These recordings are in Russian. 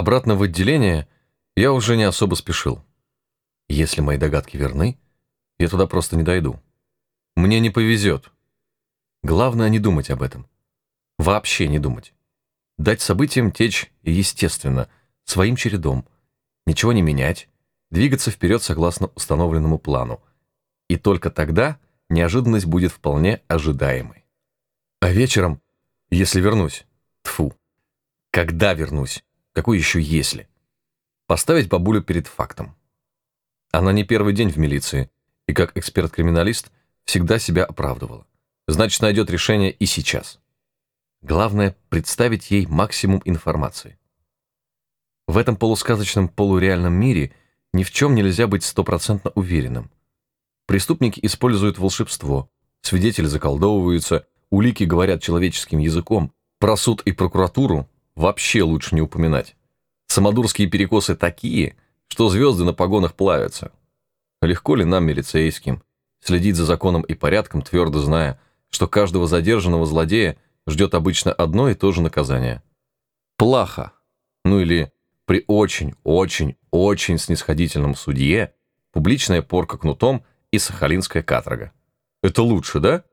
обратно в отделение я уже не особо спешил. Если мои догадки верны, я туда просто не дойду. Мне не повезет. Главное не думать об этом. Вообще не думать. Дать событиям течь естественно, своим чередом. Ничего не менять, двигаться вперед согласно установленному плану. И только тогда неожиданность будет вполне ожидаемой. А вечером, если вернусь, тфу, когда вернусь, какой еще если? Поставить бабулю перед фактом. Она не первый день в милиции, и как эксперт-криминалист всегда себя оправдывала. Значит, найдет решение и сейчас. Главное — представить ей максимум информации. В этом полусказочном полуреальном мире ни в чем нельзя быть стопроцентно уверенным. Преступники используют волшебство, свидетели заколдовываются, улики говорят человеческим языком, про суд и прокуратуру вообще лучше не упоминать. Самодурские перекосы такие, что звезды на погонах плавятся. Легко ли нам, милицейским, следить за законом и порядком, твердо зная, что каждого задержанного злодея ждет обычно одно и то же наказание? Плохо. Ну или при очень-очень-очень снисходительном судье публичная порка кнутом и сахалинская каторга. Это лучше, да?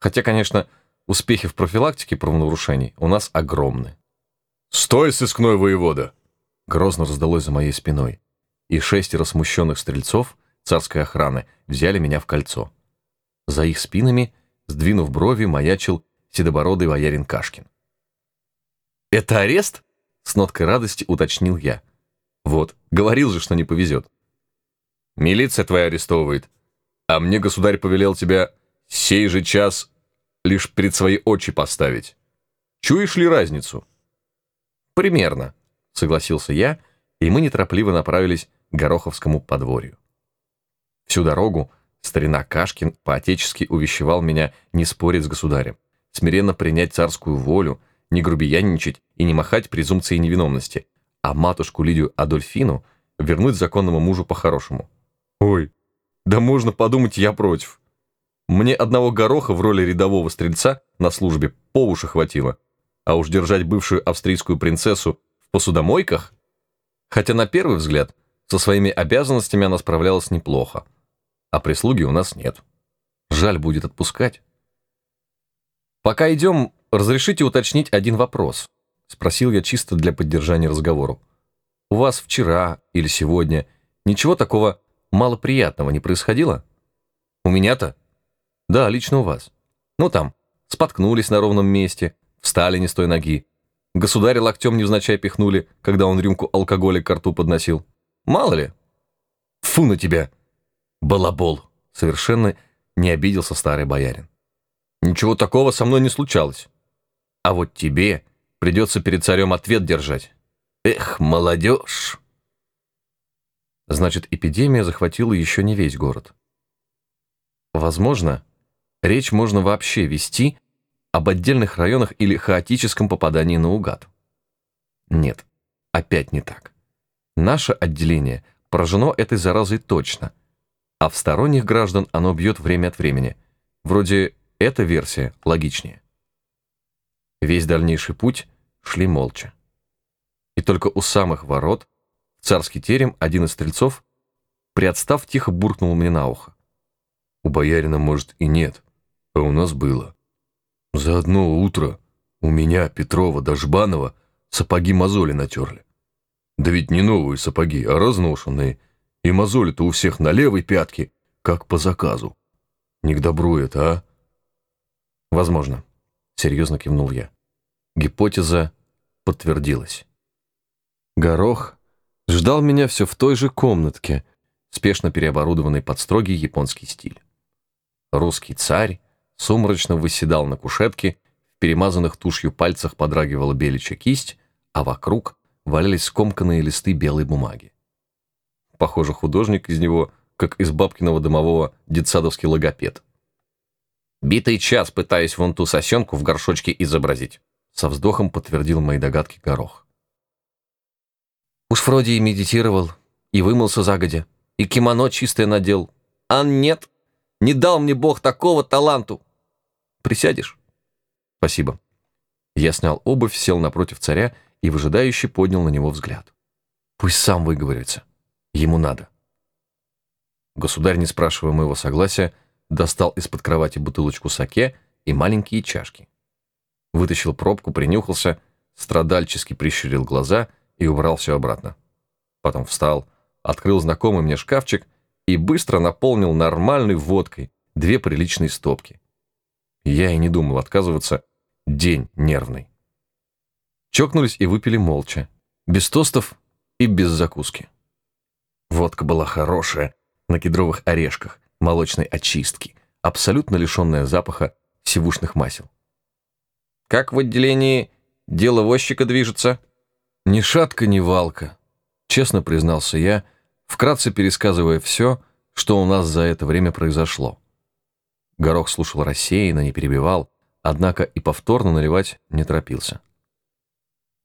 Хотя, конечно, успехи в профилактике правонарушений у нас огромны. «Стой, сыскной воевода!» Грозно раздалось за моей спиной, и шестеро смущенных стрельцов царской охраны взяли меня в кольцо. За их спинами, сдвинув брови, маячил седобородый воярин Кашкин. «Это арест?» — с ноткой радости уточнил я. «Вот, говорил же, что не повезет». «Милиция твоя арестовывает, а мне государь повелел тебя сей же час лишь перед свои очи поставить. Чуешь ли разницу?» «Примерно», — согласился я, и мы неторопливо направились к Гороховскому подворью. Всю дорогу старина Кашкин по-отечески увещевал меня не спорить с государем, смиренно принять царскую волю, не грубияничать и не махать презумпцией невиновности, а матушку Лидию Адольфину вернуть законному мужу по-хорошему. Ой, да можно подумать, я против. Мне одного гороха в роли рядового стрельца на службе по уши хватило, а уж держать бывшую австрийскую принцессу в посудомойках? Хотя на первый взгляд со своими обязанностями она справлялась неплохо, а прислуги у нас нет. Жаль будет отпускать. «Пока идем, разрешите уточнить один вопрос», — спросил я чисто для поддержания разговора. «У вас вчера или сегодня ничего такого малоприятного не происходило?» «У меня-то?» «Да, лично у вас. Ну там, споткнулись на ровном месте, Встали не с той ноги. Государя локтем невзначай пихнули, когда он рюмку алкоголя к рту подносил. Мало ли. Фу на тебя, балабол. Совершенно не обиделся старый боярин. Ничего такого со мной не случалось. А вот тебе придется перед царем ответ держать. Эх, молодежь. Значит, эпидемия захватила еще не весь город. Возможно, речь можно вообще вести об отдельных районах или хаотическом попадании наугад. Нет, опять не так. Наше отделение поражено этой заразой точно, а в сторонних граждан оно бьет время от времени. Вроде эта версия логичнее. Весь дальнейший путь шли молча. И только у самых ворот, в царский терем, один из стрельцов, приотстав, тихо буркнул мне на ухо. У боярина, может, и нет, а у нас было. За одно утро у меня, Петрова да Жбанова, сапоги мозоли натерли. Да ведь не новые сапоги, а разношенные. И мозоли-то у всех на левой пятке, как по заказу. Не к добру это, а? Возможно, серьезно кивнул я. Гипотеза подтвердилась. Горох ждал меня все в той же комнатке, спешно переоборудованной под строгий японский стиль. Русский царь сумрачно выседал на кушетке, в перемазанных тушью пальцах подрагивала беличья кисть, а вокруг валялись скомканные листы белой бумаги. Похоже, художник из него, как из бабкиного домового детсадовский логопед. «Битый час пытаясь вон ту сосенку в горшочке изобразить», со вздохом подтвердил мои догадки Горох. Уж вроде и медитировал, и вымылся загодя, и кимоно чистое надел. А нет, не дал мне Бог такого таланту. Присядешь? Спасибо. Я снял обувь, сел напротив царя и выжидающе поднял на него взгляд. Пусть сам выговорится. Ему надо. Государь, не спрашивая моего согласия, достал из-под кровати бутылочку саке и маленькие чашки. Вытащил пробку, принюхался, страдальчески прищурил глаза и убрал все обратно. Потом встал, открыл знакомый мне шкафчик и быстро наполнил нормальной водкой две приличные стопки. Я и не думал отказываться. День нервный. Чокнулись и выпили молча, без тостов и без закуски. Водка была хорошая, на кедровых орешках, молочной очистки, абсолютно лишенная запаха сивушных масел. «Как в отделении дело возчика движется?» «Ни шатка, ни валка», — честно признался я, вкратце пересказывая все, что у нас за это время произошло. Горох слушал рассеянно, не перебивал, однако и повторно наливать не торопился.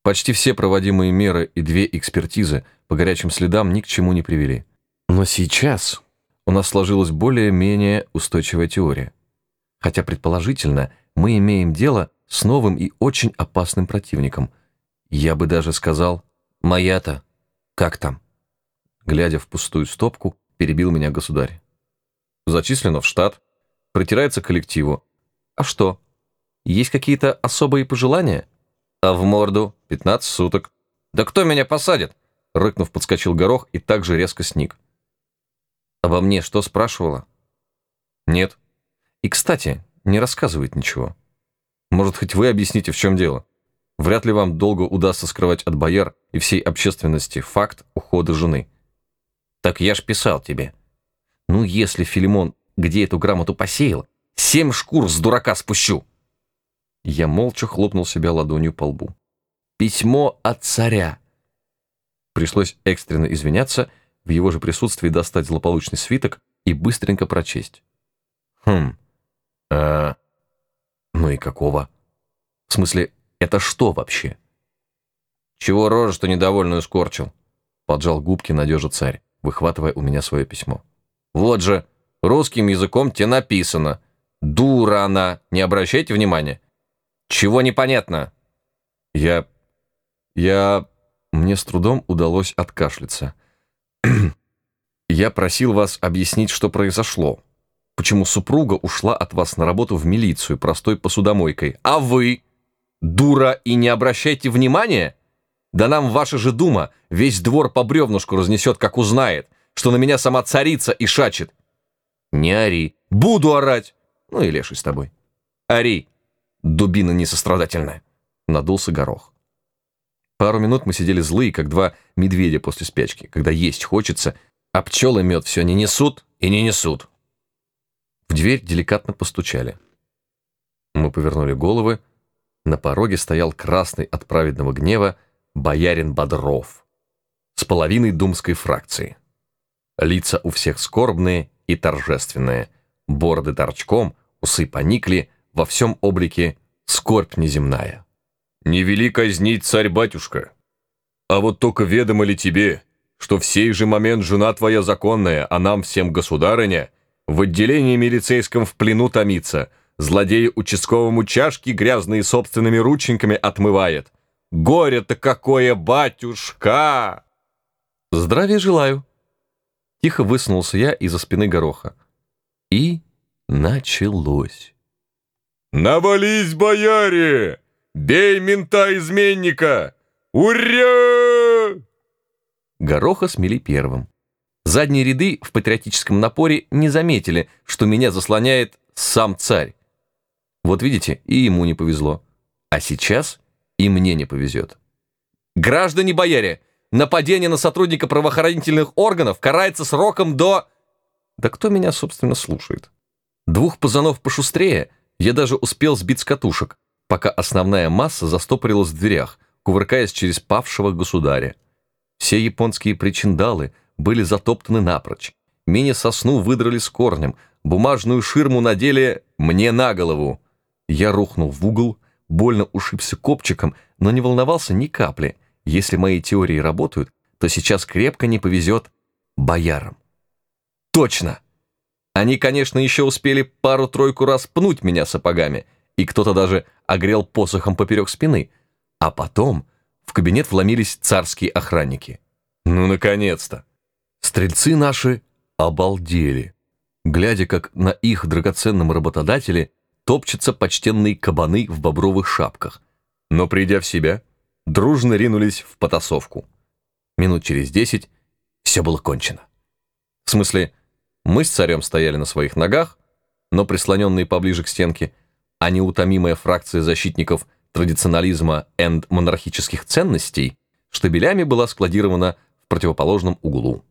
Почти все проводимые меры и две экспертизы по горячим следам ни к чему не привели. Но сейчас у нас сложилась более-менее устойчивая теория. Хотя, предположительно, мы имеем дело с новым и очень опасным противником. Я бы даже сказал, «Моя-то, как там?» Глядя в пустую стопку, перебил меня государь. Зачислено в штат, притирается к коллективу. А что? Есть какие-то особые пожелания? А в морду 15 суток. Да кто меня посадит? Рыкнув, подскочил горох и также резко сник. Обо мне что спрашивала? Нет. И, кстати, не рассказывает ничего. Может, хоть вы объясните, в чем дело? Вряд ли вам долго удастся скрывать от бояр и всей общественности факт ухода жены. Так я ж писал тебе. Ну, если Филимон где эту грамоту посеял, семь шкур с дурака спущу. Я молча хлопнул себя ладонью по лбу. Письмо от царя. Пришлось экстренно извиняться, в его же присутствии достать злополучный свиток и быстренько прочесть. Хм. А... Ну и какого? В смысле, это что вообще? Чего рожа, что недовольную скорчил? Поджал губки надежа царь, выхватывая у меня свое письмо. Вот же, русским языком тебе написано. Дура она, не обращайте внимания. Чего непонятно? Я... я... Мне с трудом удалось откашляться. Я просил вас объяснить, что произошло. Почему супруга ушла от вас на работу в милицию простой посудомойкой. А вы? Дура и не обращайте внимания? Да нам ваша же дума весь двор по бревнушку разнесет, как узнает, что на меня сама царица и шачет. Не ори. Буду орать. Ну и леший с тобой. Ори. Дубина несострадательная. Надулся горох. Пару минут мы сидели злые, как два медведя после спячки, когда есть хочется, а пчелы мед все не несут и не несут. В дверь деликатно постучали. Мы повернули головы. На пороге стоял красный от праведного гнева боярин Бодров с половиной думской фракции. Лица у всех скорбные и торжественные, бороды торчком, усы поникли, во всем облике скорбь неземная. «Не вели казнить, царь-батюшка, а вот только ведомо ли тебе, что в сей же момент жена твоя законная, а нам всем государыня, в отделении милицейском в плену томится, злодея участковому чашки грязные собственными рученьками отмывает. Горе-то какое, батюшка!» «Здравия желаю!» Тихо высунулся я из-за спины гороха. И началось. «Навались, бояре! Бей мента-изменника! Ура!» Гороха смели первым. Задние ряды в патриотическом напоре не заметили, что меня заслоняет сам царь. Вот видите, и ему не повезло. А сейчас и мне не повезет. «Граждане-бояре, нападение на сотрудника правоохранительных органов карается сроком до...» Да кто меня, собственно, слушает? Двух пазанов пошустрее я даже успел сбить с катушек, пока основная масса застопорилась в дверях, кувыркаясь через павшего государя. Все японские причиндалы были затоптаны напрочь. Мини-сосну выдрали с корнем, бумажную ширму надели мне на голову. Я рухнул в угол, больно ушибся копчиком, но не волновался ни капли — если мои теории работают, то сейчас крепко не повезет боярам. Точно! Они, конечно, еще успели пару-тройку раз пнуть меня сапогами, и кто-то даже огрел посохом поперек спины, а потом в кабинет вломились царские охранники. Ну, наконец-то! Стрельцы наши обалдели, глядя, как на их драгоценном работодателе топчутся почтенные кабаны в бобровых шапках. Но, придя в себя, дружно ринулись в потасовку. Минут через десять все было кончено. В смысле, мы с царем стояли на своих ногах, но прислоненные поближе к стенке, а неутомимая фракция защитников традиционализма и монархических ценностей штабелями была складирована в противоположном углу.